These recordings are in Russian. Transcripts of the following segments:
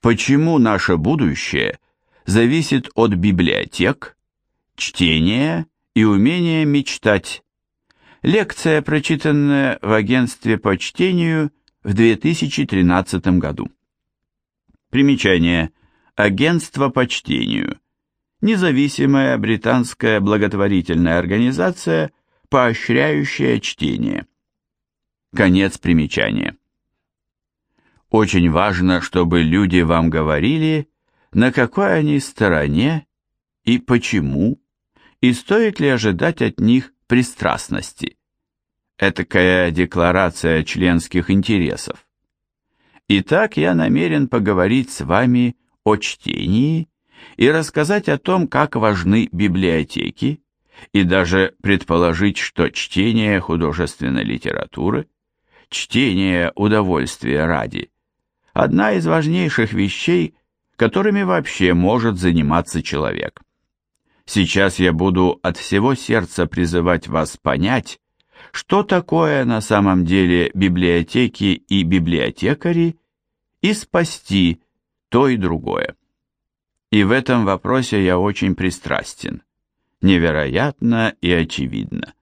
Почему наше будущее зависит от библиотек, чтения и умения мечтать? Лекция, прочитанная в агентстве по чтению в 2013 году. Примечание. Агентство по чтению. Независимая британская благотворительная организация, поощряющая чтение. Конец примечания. Очень важно, чтобы люди вам говорили, на какой они стороне и почему, и стоит ли ожидать от них пристрастности. Этакая декларация членских интересов. Итак, я намерен поговорить с вами о чтении и рассказать о том, как важны библиотеки, и даже предположить, что чтение художественной литературы, чтение удовольствия ради – одна из важнейших вещей, которыми вообще может заниматься человек. Сейчас я буду от всего сердца призывать вас понять, что такое на самом деле библиотеки и библиотекари, и спасти то и другое. И в этом вопросе я очень пристрастен. Невероятно и очевидно.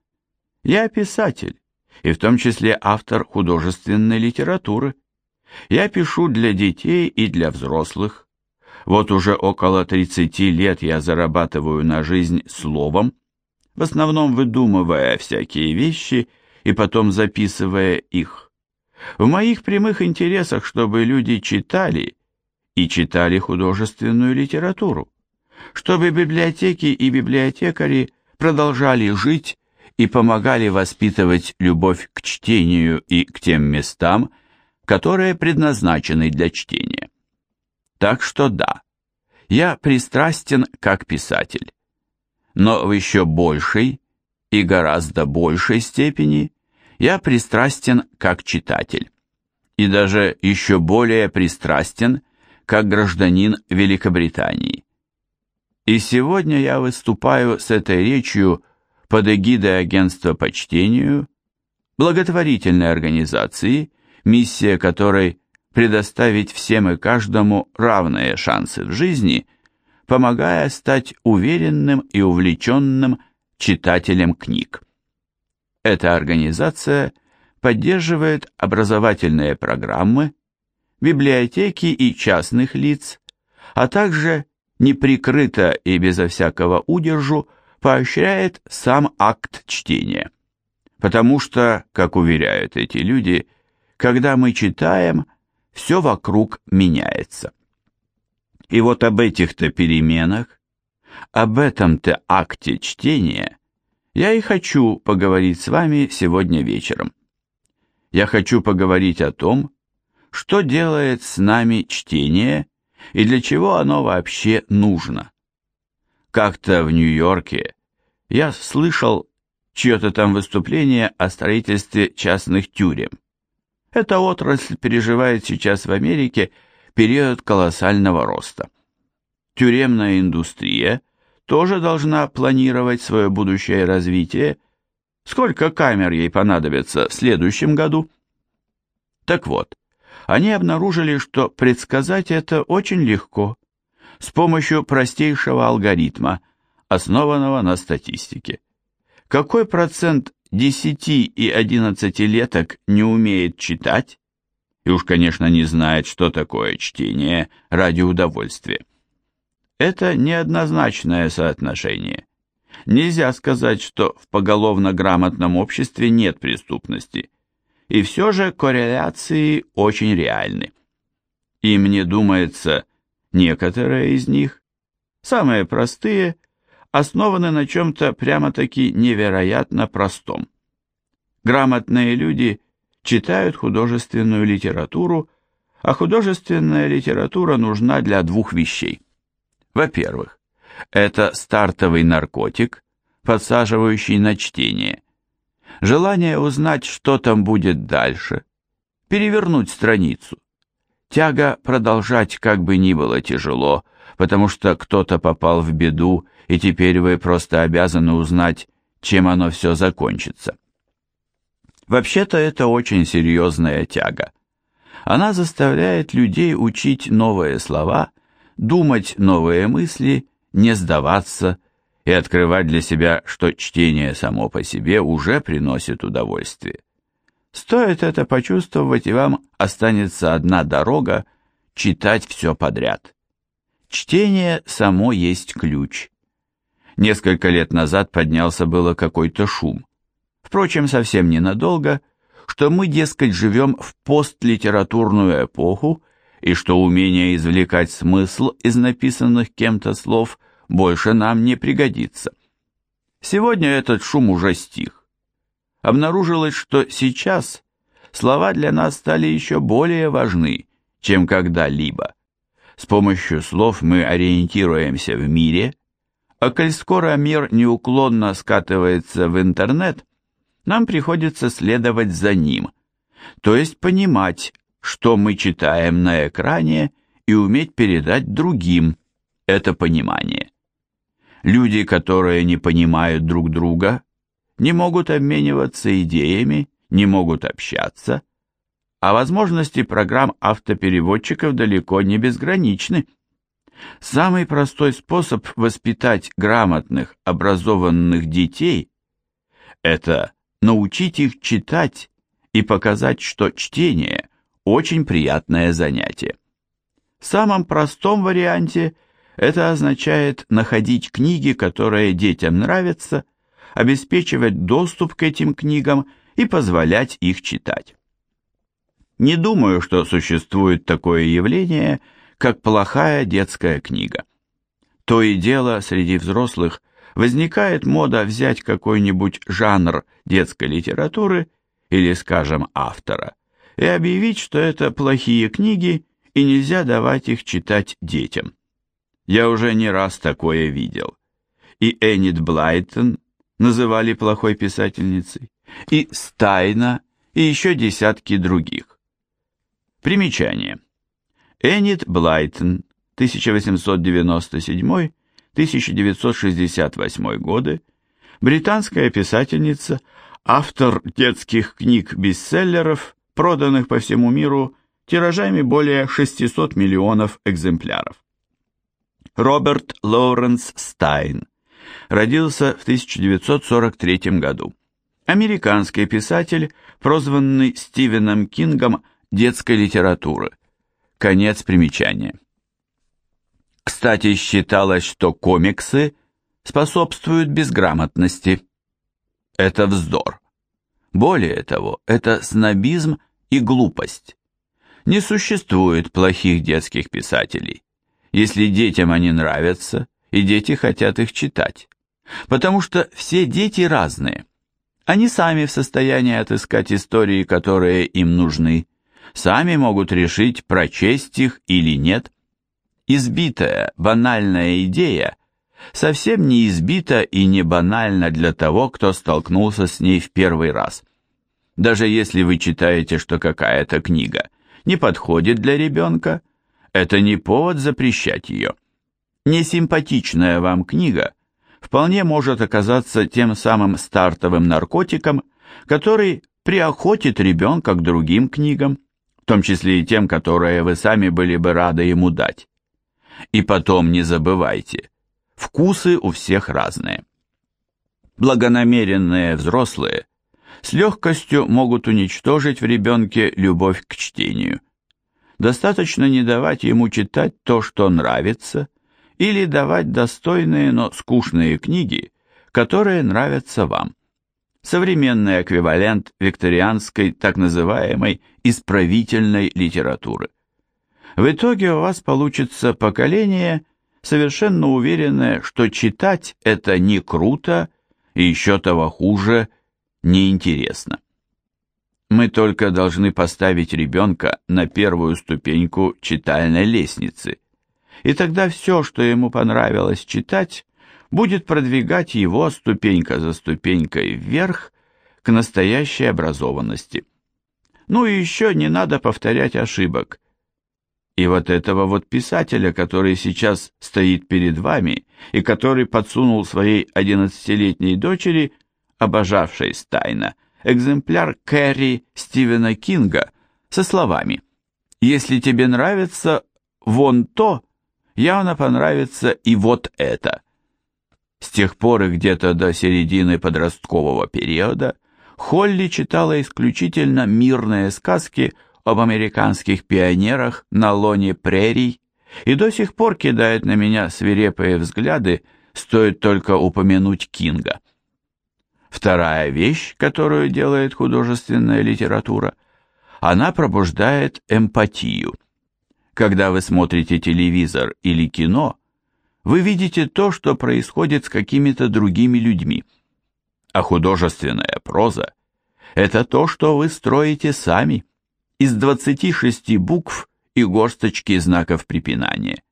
Я писатель, и в том числе автор художественной литературы. Я пишу для детей и для взрослых. Вот уже около 30 лет я зарабатываю на жизнь словом, в основном выдумывая всякие вещи и потом записывая их. В моих прямых интересах, чтобы люди читали и читали художественную литературу, чтобы библиотеки и библиотекари продолжали жить и помогали воспитывать любовь к чтению и к тем местам, которые предназначены для чтения. Так что да, я пристрастен как писатель. Но в еще большей и гораздо большей степени я пристрастен как читатель. И даже еще более пристрастен как гражданин Великобритании. И сегодня я выступаю с этой речью под эгидой агентства по чтению, благотворительной организации, миссия которой предоставить всем и каждому равные шансы в жизни, помогая стать уверенным и увлеченным читателем книг. Эта организация поддерживает образовательные программы, библиотеки и частных лиц, а также неприкрыто и безо всякого удержу поощряет сам акт чтения. Потому что, как уверяют эти люди, когда мы читаем, все вокруг меняется. И вот об этих-то переменах, об этом-то акте чтения я и хочу поговорить с вами сегодня вечером. Я хочу поговорить о том, что делает с нами чтение и для чего оно вообще нужно. Как-то в Нью-Йорке я слышал чье-то там выступление о строительстве частных тюрем. Эта отрасль переживает сейчас в Америке период колоссального роста. Тюремная индустрия тоже должна планировать свое будущее развитие. Сколько камер ей понадобится в следующем году? Так вот, они обнаружили, что предсказать это очень легко, с помощью простейшего алгоритма, основанного на статистике. Какой процент 10 и 11-леток не умеет читать, и уж, конечно, не знает, что такое чтение ради удовольствия. Это неоднозначное соотношение. Нельзя сказать, что в поголовно грамотном обществе нет преступности, и все же корреляции очень реальны. И мне думается, некоторые из них, самые простые – основаны на чем-то прямо-таки невероятно простом. Грамотные люди читают художественную литературу, а художественная литература нужна для двух вещей. Во-первых, это стартовый наркотик, подсаживающий на чтение. Желание узнать, что там будет дальше, перевернуть страницу. Тяга продолжать, как бы ни было тяжело, потому что кто-то попал в беду и теперь вы просто обязаны узнать, чем оно все закончится. Вообще-то это очень серьезная тяга. Она заставляет людей учить новые слова, думать новые мысли, не сдаваться и открывать для себя, что чтение само по себе уже приносит удовольствие. Стоит это почувствовать, и вам останется одна дорога – читать все подряд. Чтение само есть ключ. Несколько лет назад поднялся было какой-то шум. Впрочем, совсем ненадолго, что мы, дескать, живем в постлитературную эпоху, и что умение извлекать смысл из написанных кем-то слов больше нам не пригодится. Сегодня этот шум уже стих. Обнаружилось, что сейчас слова для нас стали еще более важны, чем когда-либо. С помощью слов мы ориентируемся в мире, а коль скоро мир неуклонно скатывается в интернет, нам приходится следовать за ним, то есть понимать, что мы читаем на экране и уметь передать другим это понимание. Люди, которые не понимают друг друга, не могут обмениваться идеями, не могут общаться, а возможности программ автопереводчиков далеко не безграничны. Самый простой способ воспитать грамотных, образованных детей – это научить их читать и показать, что чтение – очень приятное занятие. В самом простом варианте это означает находить книги, которые детям нравятся, обеспечивать доступ к этим книгам и позволять их читать. Не думаю, что существует такое явление, как плохая детская книга. То и дело среди взрослых возникает мода взять какой-нибудь жанр детской литературы или, скажем, автора, и объявить, что это плохие книги и нельзя давать их читать детям. Я уже не раз такое видел. И Эннет Блайтон называли плохой писательницей, и Стайна, и еще десятки других. Примечание. Эннет Блайтон, 1897-1968 годы, британская писательница, автор детских книг-бестселлеров, проданных по всему миру тиражами более 600 миллионов экземпляров. Роберт Лоуренс Стайн родился в 1943 году. Американский писатель, прозванный Стивеном Кингом детской литературы. Конец примечания. Кстати, считалось, что комиксы способствуют безграмотности. Это вздор. Более того, это снобизм и глупость. Не существует плохих детских писателей, если детям они нравятся, и дети хотят их читать. Потому что все дети разные. Они сами в состоянии отыскать истории, которые им нужны, сами могут решить, прочесть их или нет. Избитая, банальная идея совсем не избита и не банальна для того, кто столкнулся с ней в первый раз. Даже если вы читаете, что какая-то книга не подходит для ребенка, это не повод запрещать ее. Несимпатичная вам книга вполне может оказаться тем самым стартовым наркотиком, который приохотит ребенка к другим книгам, том числе и тем, которые вы сами были бы рады ему дать. И потом не забывайте, вкусы у всех разные. Благонамеренные взрослые с легкостью могут уничтожить в ребенке любовь к чтению. Достаточно не давать ему читать то, что нравится, или давать достойные, но скучные книги, которые нравятся вам современный эквивалент викторианской так называемой исправительной литературы. В итоге у вас получится поколение, совершенно уверенное, что читать это не круто и еще того хуже, неинтересно. Мы только должны поставить ребенка на первую ступеньку читальной лестницы, и тогда все, что ему понравилось читать, будет продвигать его ступенька за ступенькой вверх к настоящей образованности. Ну и еще не надо повторять ошибок. И вот этого вот писателя, который сейчас стоит перед вами и который подсунул своей одиннадцатилетней дочери, обожавшей Стайна, экземпляр Кэрри Стивена Кинга со словами Если тебе нравится вон то, явно понравится и вот это. С тех пор и где-то до середины подросткового периода Холли читала исключительно мирные сказки об американских пионерах на лоне прерий и до сих пор кидает на меня свирепые взгляды, стоит только упомянуть Кинга. Вторая вещь, которую делает художественная литература, она пробуждает эмпатию. Когда вы смотрите телевизор или кино, вы видите то, что происходит с какими-то другими людьми. А художественная проза – это то, что вы строите сами, из 26 букв и горсточки знаков препинания.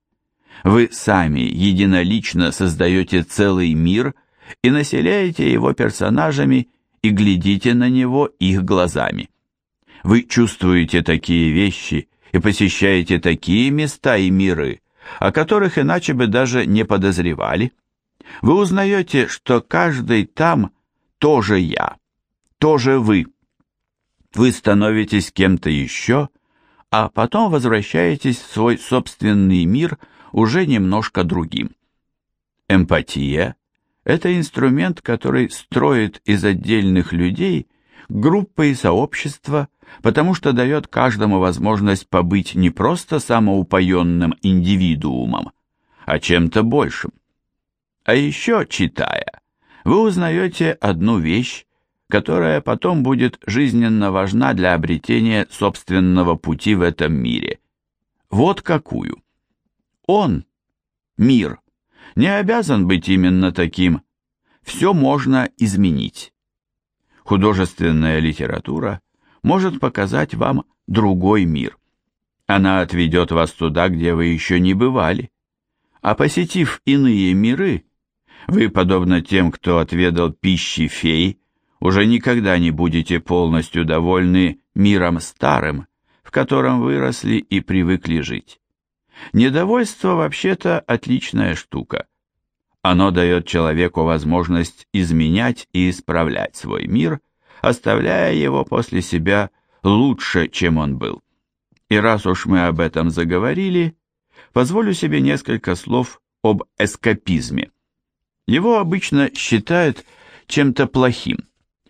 Вы сами единолично создаете целый мир и населяете его персонажами и глядите на него их глазами. Вы чувствуете такие вещи и посещаете такие места и миры, о которых иначе бы даже не подозревали. Вы узнаете, что каждый там тоже я, тоже вы. Вы становитесь кем-то еще, а потом возвращаетесь в свой собственный мир уже немножко другим. Эмпатия – это инструмент, который строит из отдельных людей группы и сообщества, потому что дает каждому возможность побыть не просто самоупоенным индивидуумом, а чем-то большим. А еще, читая, вы узнаете одну вещь, которая потом будет жизненно важна для обретения собственного пути в этом мире. Вот какую. Он, мир, не обязан быть именно таким. Все можно изменить. Художественная литература может показать вам другой мир. Она отведет вас туда, где вы еще не бывали. А посетив иные миры, вы, подобно тем, кто отведал пищи фей, уже никогда не будете полностью довольны миром старым, в котором выросли и привыкли жить. Недовольство вообще-то отличная штука. Оно дает человеку возможность изменять и исправлять свой мир, оставляя его после себя лучше, чем он был. И раз уж мы об этом заговорили, позволю себе несколько слов об эскапизме. Его обычно считают чем-то плохим.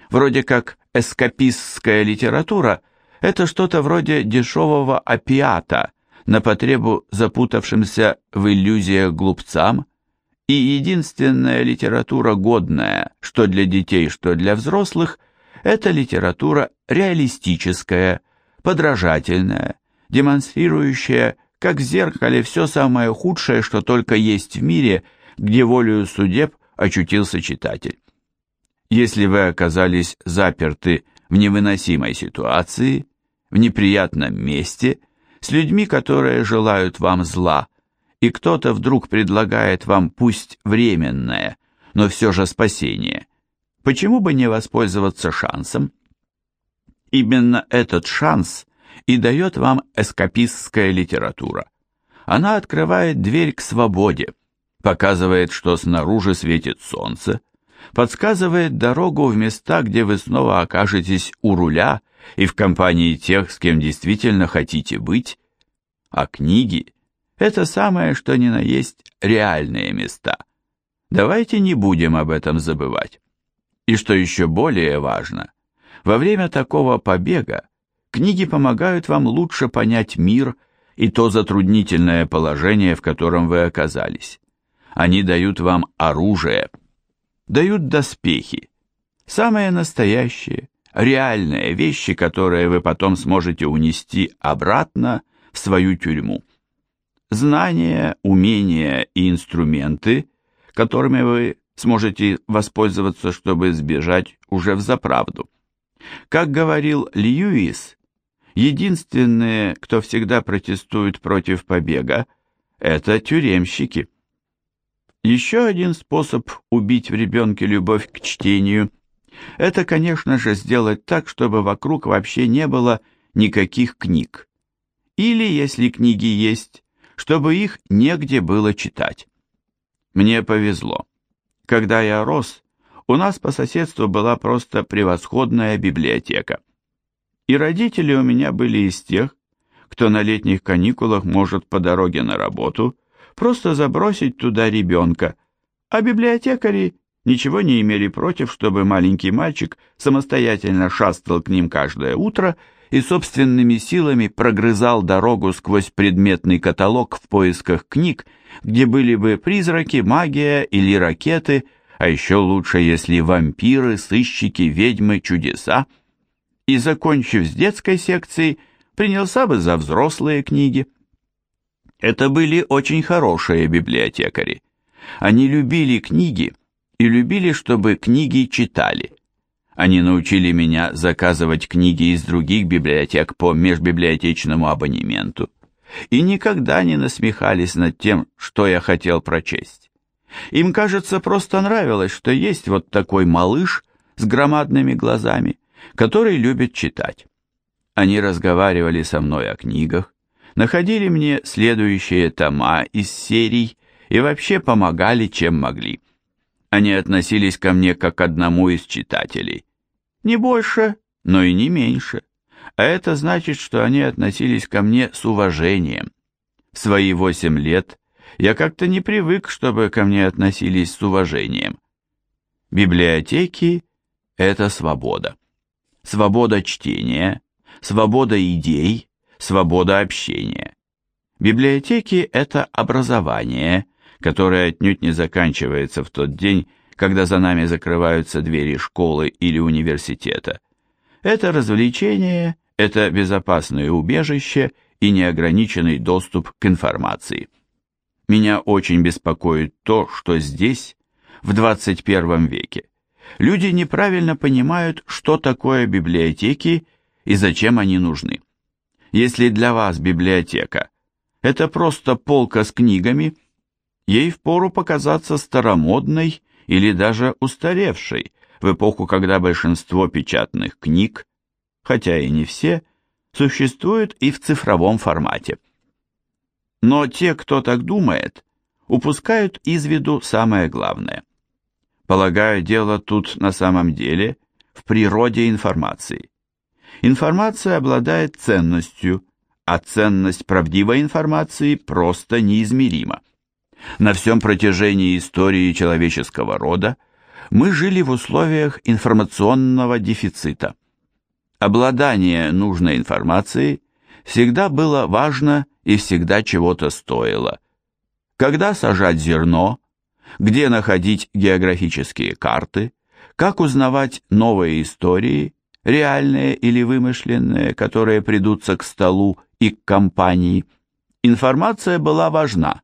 Вроде как эскапистская литература – это что-то вроде дешевого опиата на потребу запутавшимся в иллюзиях глупцам, и единственная литература годная, что для детей, что для взрослых, это литература реалистическая, подражательная, демонстрирующая, как в зеркале, все самое худшее, что только есть в мире, где волею судеб очутился читатель. Если вы оказались заперты в невыносимой ситуации, в неприятном месте, с людьми, которые желают вам зла, и кто-то вдруг предлагает вам пусть временное, но все же спасение, почему бы не воспользоваться шансом? Именно этот шанс и дает вам эскапистская литература. Она открывает дверь к свободе, показывает, что снаружи светит солнце, подсказывает дорогу в места, где вы снова окажетесь у руля и в компании тех, с кем действительно хотите быть. А книги – это самое, что ни на есть реальные места. Давайте не будем об этом забывать. И что еще более важно, во время такого побега книги помогают вам лучше понять мир и то затруднительное положение, в котором вы оказались. Они дают вам оружие – дают доспехи, самые настоящие, реальные вещи, которые вы потом сможете унести обратно в свою тюрьму. Знания, умения и инструменты, которыми вы сможете воспользоваться, чтобы сбежать уже в заправду. Как говорил Льюис, единственные, кто всегда протестует против побега, это тюремщики. Еще один способ убить в ребенке любовь к чтению – это, конечно же, сделать так, чтобы вокруг вообще не было никаких книг. Или, если книги есть, чтобы их негде было читать. Мне повезло. Когда я рос, у нас по соседству была просто превосходная библиотека. И родители у меня были из тех, кто на летних каникулах может по дороге на работу просто забросить туда ребенка, а библиотекари ничего не имели против, чтобы маленький мальчик самостоятельно шастал к ним каждое утро и собственными силами прогрызал дорогу сквозь предметный каталог в поисках книг, где были бы призраки, магия или ракеты, а еще лучше, если вампиры, сыщики, ведьмы, чудеса. И, закончив с детской секцией, принялся бы за взрослые книги. Это были очень хорошие библиотекари. Они любили книги и любили, чтобы книги читали. Они научили меня заказывать книги из других библиотек по межбиблиотечному абонементу и никогда не насмехались над тем, что я хотел прочесть. Им, кажется, просто нравилось, что есть вот такой малыш с громадными глазами, который любит читать. Они разговаривали со мной о книгах, находили мне следующие тома из серий и вообще помогали, чем могли. Они относились ко мне как к одному из читателей. Не больше, но и не меньше. А это значит, что они относились ко мне с уважением. В свои восемь лет я как-то не привык, чтобы ко мне относились с уважением. Библиотеки – это свобода. Свобода чтения, свобода идей, свобода общения. Библиотеки – это образование – которая отнюдь не заканчивается в тот день, когда за нами закрываются двери школы или университета. Это развлечение, это безопасное убежище и неограниченный доступ к информации. Меня очень беспокоит то, что здесь, в 21 веке, люди неправильно понимают, что такое библиотеки и зачем они нужны. Если для вас библиотека – это просто полка с книгами – ей впору показаться старомодной или даже устаревшей в эпоху, когда большинство печатных книг, хотя и не все, существуют и в цифровом формате. Но те, кто так думает, упускают из виду самое главное. Полагаю, дело тут на самом деле в природе информации. Информация обладает ценностью, а ценность правдивой информации просто неизмерима. На всем протяжении истории человеческого рода мы жили в условиях информационного дефицита. Обладание нужной информацией всегда было важно и всегда чего-то стоило. Когда сажать зерно, где находить географические карты, как узнавать новые истории, реальные или вымышленные, которые придутся к столу и к компании. Информация была важна,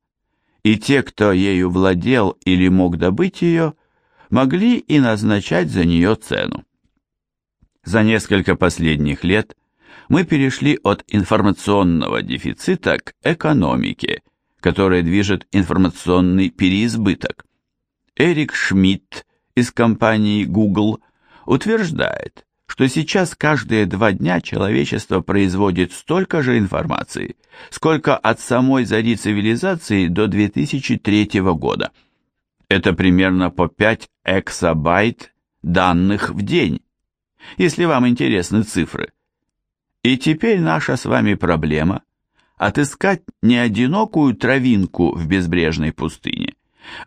и те, кто ею владел или мог добыть ее, могли и назначать за нее цену. За несколько последних лет мы перешли от информационного дефицита к экономике, которая движет информационный переизбыток. Эрик Шмидт из компании Google утверждает, что сейчас каждые два дня человечество производит столько же информации, сколько от самой зари цивилизации до 2003 года. Это примерно по 5 эксабайт данных в день, если вам интересны цифры. И теперь наша с вами проблема – отыскать не одинокую травинку в безбрежной пустыне,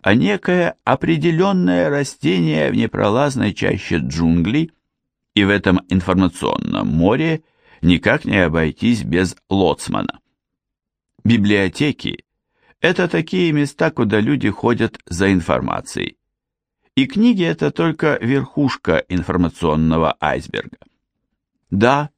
а некое определенное растение в непролазной чаще джунглей, и в этом информационном море никак не обойтись без лоцмана. Библиотеки – это такие места, куда люди ходят за информацией. И книги – это только верхушка информационного айсберга. Да,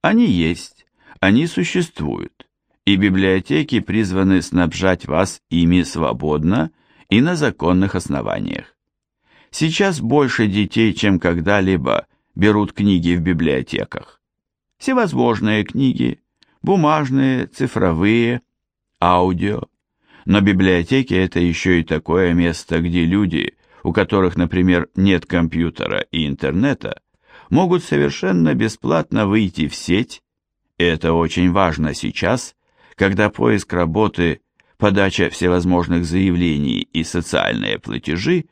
они есть, они существуют, и библиотеки призваны снабжать вас ими свободно и на законных основаниях. Сейчас больше детей, чем когда-либо, берут книги в библиотеках. Всевозможные книги, бумажные, цифровые, аудио. Но библиотеки это еще и такое место, где люди, у которых, например, нет компьютера и интернета, могут совершенно бесплатно выйти в сеть, и это очень важно сейчас, когда поиск работы, подача всевозможных заявлений и социальные платежи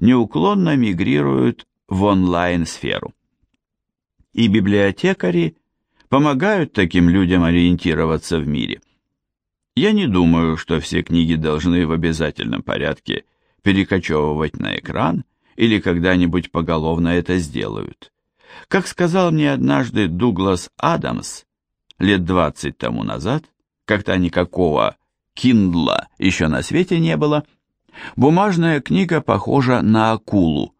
неуклонно мигрируют в онлайн-сферу и библиотекари помогают таким людям ориентироваться в мире. Я не думаю, что все книги должны в обязательном порядке перекочевывать на экран или когда-нибудь поголовно это сделают. Как сказал мне однажды Дуглас Адамс лет 20 тому назад, когда никакого Киндла еще на свете не было, бумажная книга похожа на акулу.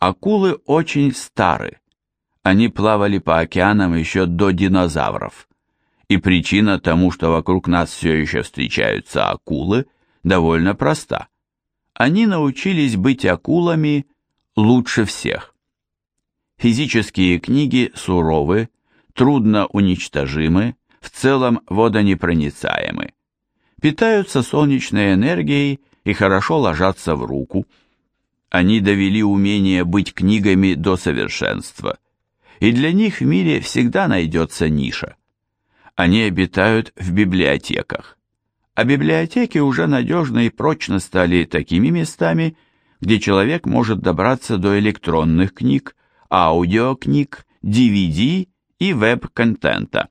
Акулы очень стары. Они плавали по океанам еще до динозавров. И причина тому, что вокруг нас все еще встречаются акулы, довольно проста. Они научились быть акулами лучше всех. Физические книги суровы, трудно уничтожимы, в целом водонепроницаемы. Питаются солнечной энергией и хорошо ложатся в руку. Они довели умение быть книгами до совершенства, и для них в мире всегда найдется ниша. Они обитают в библиотеках, а библиотеки уже надежно и прочно стали такими местами, где человек может добраться до электронных книг, аудиокниг, DVD и веб-контента.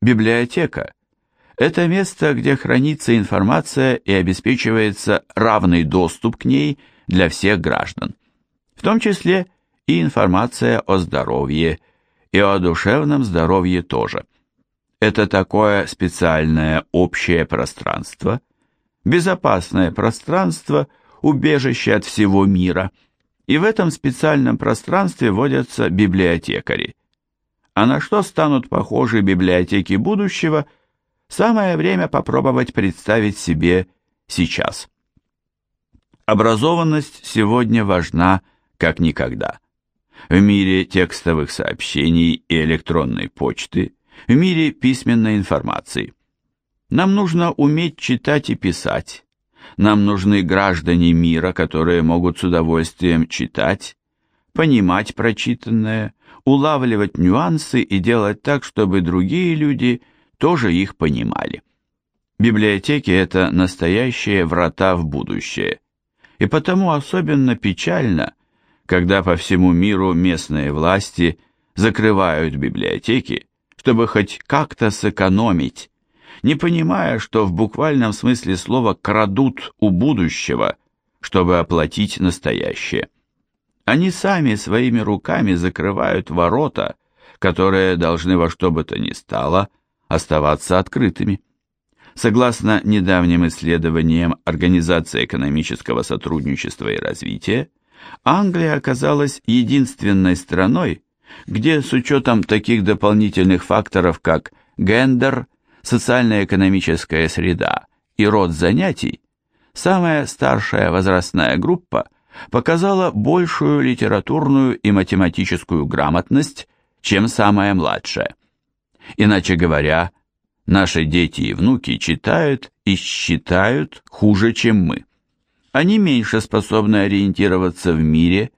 Библиотека – это место, где хранится информация и обеспечивается равный доступ к ней для всех граждан, в том числе и информация о здоровье, и о душевном здоровье тоже. Это такое специальное общее пространство, безопасное пространство, убежище от всего мира – и в этом специальном пространстве водятся библиотекари. А на что станут похожи библиотеки будущего, самое время попробовать представить себе сейчас. Образованность сегодня важна как никогда. В мире текстовых сообщений и электронной почты, в мире письменной информации. Нам нужно уметь читать и писать, нам нужны граждане мира, которые могут с удовольствием читать, понимать прочитанное, улавливать нюансы и делать так, чтобы другие люди тоже их понимали. Библиотеки – это настоящие врата в будущее. И потому особенно печально, когда по всему миру местные власти закрывают библиотеки, чтобы хоть как-то сэкономить, не понимая, что в буквальном смысле слова крадут у будущего, чтобы оплатить настоящее. Они сами своими руками закрывают ворота, которые должны во что бы то ни стало оставаться открытыми. Согласно недавним исследованиям Организации экономического сотрудничества и развития, Англия оказалась единственной страной, где с учетом таких дополнительных факторов, как гендер, социально-экономическая среда и род занятий, самая старшая возрастная группа показала большую литературную и математическую грамотность, чем самая младшая. Иначе говоря, наши дети и внуки читают и считают хуже, чем мы. Они меньше способны ориентироваться в мире,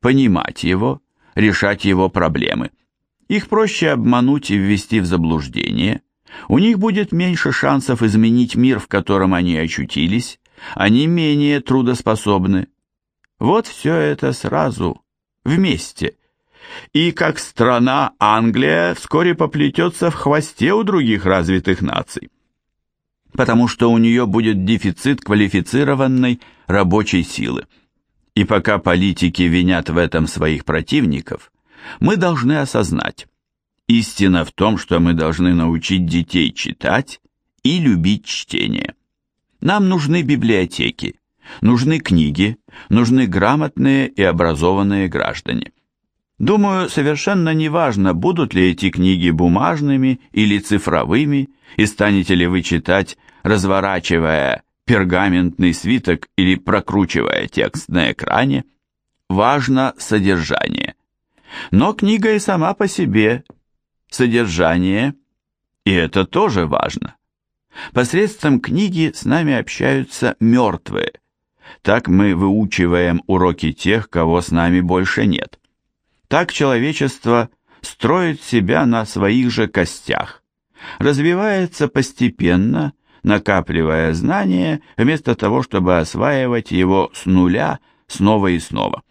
понимать его, решать его проблемы. Их проще обмануть и ввести в заблуждение – у них будет меньше шансов изменить мир, в котором они очутились, они менее трудоспособны. Вот все это сразу, вместе. И как страна Англия вскоре поплетется в хвосте у других развитых наций, потому что у нее будет дефицит квалифицированной рабочей силы. И пока политики винят в этом своих противников, мы должны осознать, Истина в том, что мы должны научить детей читать и любить чтение. Нам нужны библиотеки, нужны книги, нужны грамотные и образованные граждане. Думаю, совершенно неважно, будут ли эти книги бумажными или цифровыми, и станете ли вы читать, разворачивая пергаментный свиток или прокручивая текст на экране. Важно содержание. Но книга и сама по себе содержание, и это тоже важно. Посредством книги с нами общаются мертвые. Так мы выучиваем уроки тех, кого с нами больше нет. Так человечество строит себя на своих же костях, развивается постепенно, накапливая знания, вместо того, чтобы осваивать его с нуля снова и снова.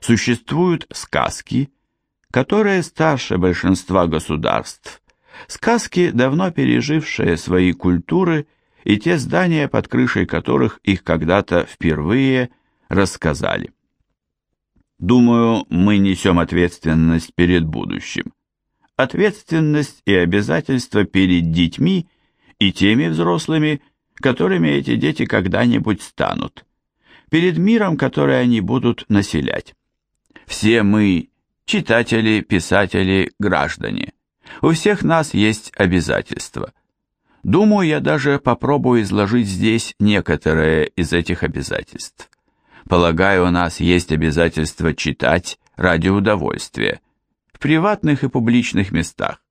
Существуют сказки, которые старше большинства государств, сказки, давно пережившие свои культуры и те здания, под крышей которых их когда-то впервые рассказали. Думаю, мы несем ответственность перед будущим. Ответственность и обязательства перед детьми и теми взрослыми, которыми эти дети когда-нибудь станут, перед миром, который они будут населять. Все мы – читатели, писатели, граждане. У всех нас есть обязательства. Думаю, я даже попробую изложить здесь некоторые из этих обязательств. Полагаю, у нас есть обязательство читать ради удовольствия, в приватных и публичных местах.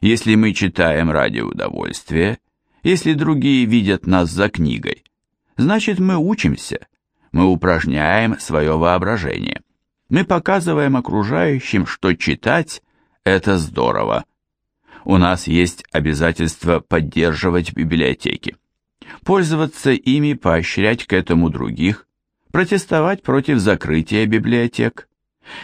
Если мы читаем ради удовольствия, если другие видят нас за книгой, значит мы учимся, мы упражняем свое воображение. Мы показываем окружающим, что читать – это здорово. У нас есть обязательство поддерживать библиотеки, пользоваться ими, поощрять к этому других, протестовать против закрытия библиотек.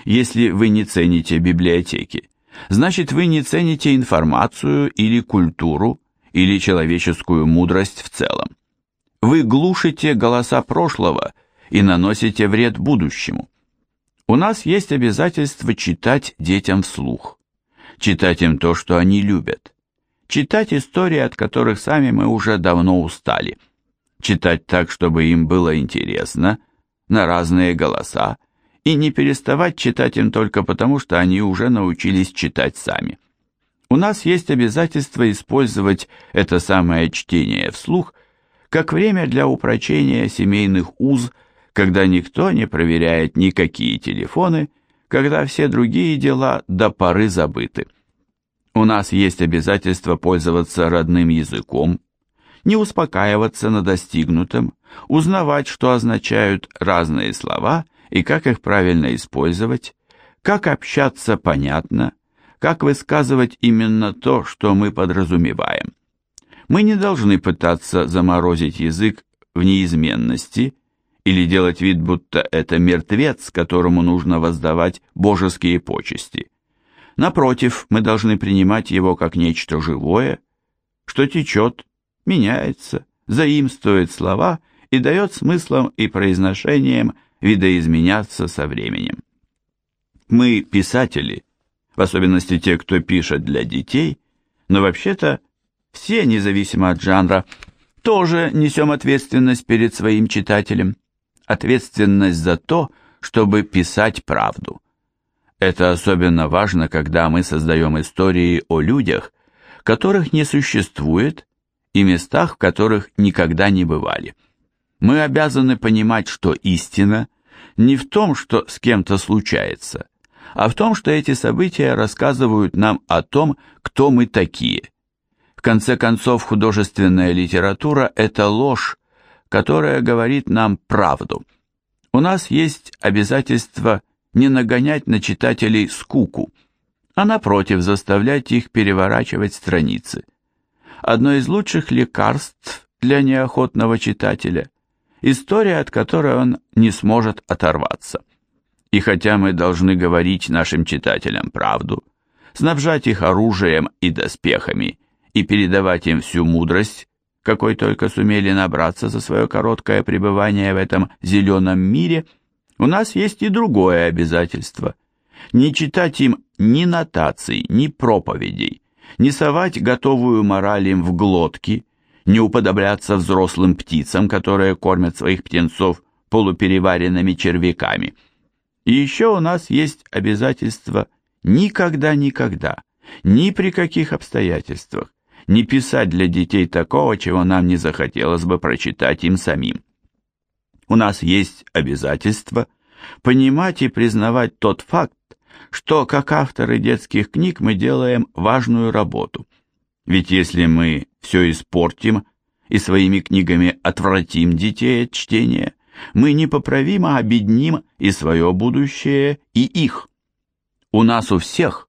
Если вы не цените библиотеки, значит вы не цените информацию или культуру, или человеческую мудрость в целом. Вы глушите голоса прошлого и наносите вред будущему. У нас есть обязательство читать детям вслух, читать им то, что они любят, читать истории, от которых сами мы уже давно устали, читать так, чтобы им было интересно, на разные голоса, и не переставать читать им только потому, что они уже научились читать сами. У нас есть обязательство использовать это самое чтение вслух как время для упрочения семейных уз, когда никто не проверяет никакие телефоны, когда все другие дела до поры забыты. У нас есть обязательство пользоваться родным языком, не успокаиваться на достигнутом, узнавать, что означают разные слова и как их правильно использовать, как общаться понятно, как высказывать именно то, что мы подразумеваем. Мы не должны пытаться заморозить язык в неизменности или делать вид, будто это мертвец, которому нужно воздавать божеские почести. Напротив, мы должны принимать его как нечто живое, что течет, меняется, заимствует слова и дает смыслом и произношением видоизменяться со временем. Мы, писатели, в особенности те, кто пишет для детей, но вообще-то все, независимо от жанра, тоже несем ответственность перед своим читателем, ответственность за то, чтобы писать правду. Это особенно важно, когда мы создаем истории о людях, которых не существует, и местах, в которых никогда не бывали. Мы обязаны понимать, что истина не в том, что с кем-то случается, а в том, что эти события рассказывают нам о том, кто мы такие. В конце концов, художественная литература – это ложь, которая говорит нам правду. У нас есть обязательство не нагонять на читателей скуку, а напротив заставлять их переворачивать страницы. Одно из лучших лекарств для неохотного читателя – история, от которой он не сможет оторваться. И хотя мы должны говорить нашим читателям правду, снабжать их оружием и доспехами и передавать им всю мудрость, какой только сумели набраться за свое короткое пребывание в этом зеленом мире, у нас есть и другое обязательство – не читать им ни нотаций, ни проповедей, не совать готовую мораль им в глотки, не уподобляться взрослым птицам, которые кормят своих птенцов полупереваренными червяками – и еще у нас есть обязательство никогда-никогда, ни при каких обстоятельствах, не писать для детей такого, чего нам не захотелось бы прочитать им самим. У нас есть обязательство понимать и признавать тот факт, что как авторы детских книг мы делаем важную работу. Ведь если мы все испортим и своими книгами отвратим детей от чтения, мы непоправимо обедним и свое будущее, и их. У нас у всех,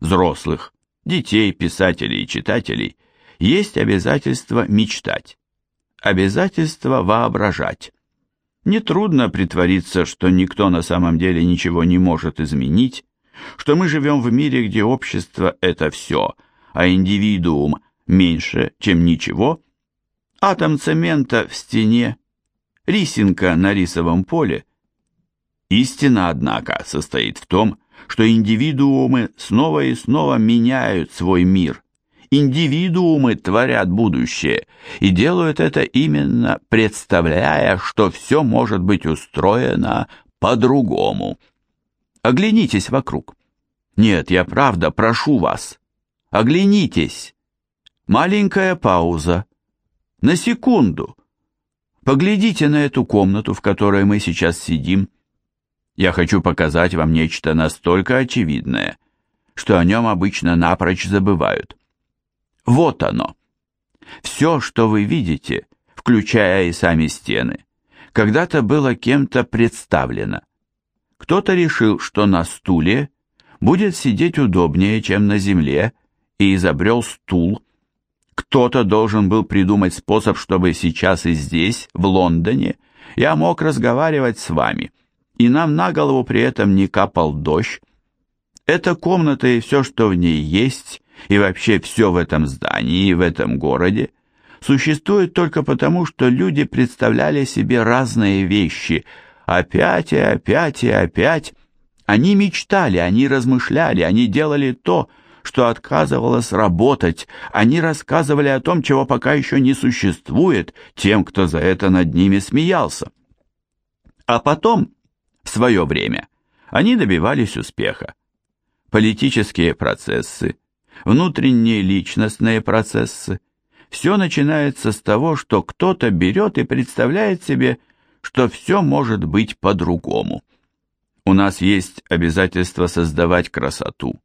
взрослых, детей, писателей и читателей, есть обязательство мечтать, обязательство воображать. Нетрудно притвориться, что никто на самом деле ничего не может изменить, что мы живем в мире, где общество – это все, а индивидуум меньше, чем ничего, атом цемента в стене, рисинка на рисовом поле. Истина, однако, состоит в том, что индивидуумы снова и снова меняют свой мир. Индивидуумы творят будущее и делают это именно представляя, что все может быть устроено по-другому. Оглянитесь вокруг. Нет, я правда прошу вас. Оглянитесь. Маленькая пауза. На секунду. Поглядите на эту комнату, в которой мы сейчас сидим. Я хочу показать вам нечто настолько очевидное, что о нем обычно напрочь забывают. Вот оно. Все, что вы видите, включая и сами стены, когда-то было кем-то представлено. Кто-то решил, что на стуле будет сидеть удобнее, чем на земле, и изобрел стул. Кто-то должен был придумать способ, чтобы сейчас и здесь, в Лондоне, я мог разговаривать с вами – и нам на голову при этом не капал дождь. Эта комната и все, что в ней есть, и вообще все в этом здании и в этом городе, существует только потому, что люди представляли себе разные вещи, опять и опять и опять. Они мечтали, они размышляли, они делали то, что отказывалось работать, они рассказывали о том, чего пока еще не существует, тем, кто за это над ними смеялся. А потом в свое время они добивались успеха. Политические процессы, внутренние личностные процессы, все начинается с того, что кто-то берет и представляет себе, что все может быть по-другому. У нас есть обязательство создавать красоту,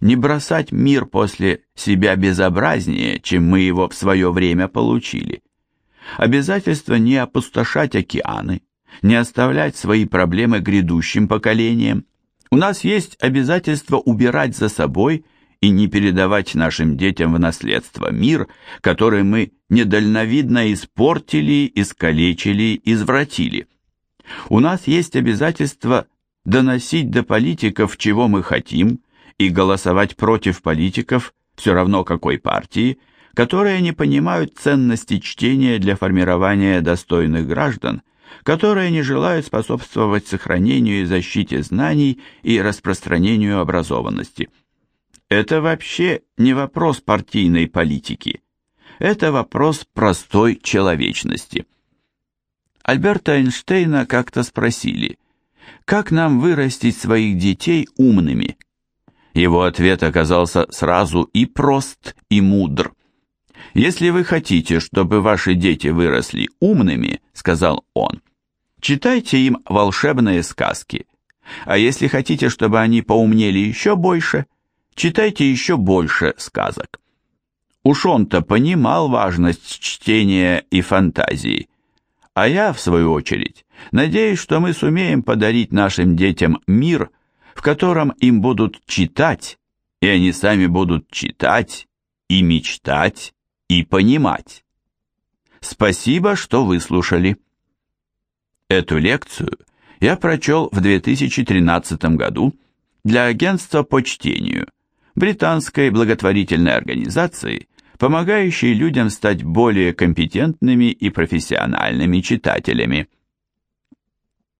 не бросать мир после себя безобразнее, чем мы его в свое время получили. Обязательство не опустошать океаны, не оставлять свои проблемы грядущим поколениям. У нас есть обязательство убирать за собой и не передавать нашим детям в наследство мир, который мы недальновидно испортили, искалечили, извратили. У нас есть обязательство доносить до политиков, чего мы хотим, и голосовать против политиков, все равно какой партии, которые не понимают ценности чтения для формирования достойных граждан, которые не желают способствовать сохранению и защите знаний и распространению образованности. Это вообще не вопрос партийной политики. Это вопрос простой человечности. Альберта Эйнштейна как-то спросили, как нам вырастить своих детей умными? Его ответ оказался сразу и прост, и мудр. «Если вы хотите, чтобы ваши дети выросли умными, — сказал он, — читайте им волшебные сказки. А если хотите, чтобы они поумнели еще больше, читайте еще больше сказок». Уж он-то понимал важность чтения и фантазии. А я, в свою очередь, надеюсь, что мы сумеем подарить нашим детям мир, в котором им будут читать, и они сами будут читать и мечтать, и понимать. Спасибо, что выслушали. Эту лекцию я прочел в 2013 году для агентства по чтению, британской благотворительной организации, помогающей людям стать более компетентными и профессиональными читателями.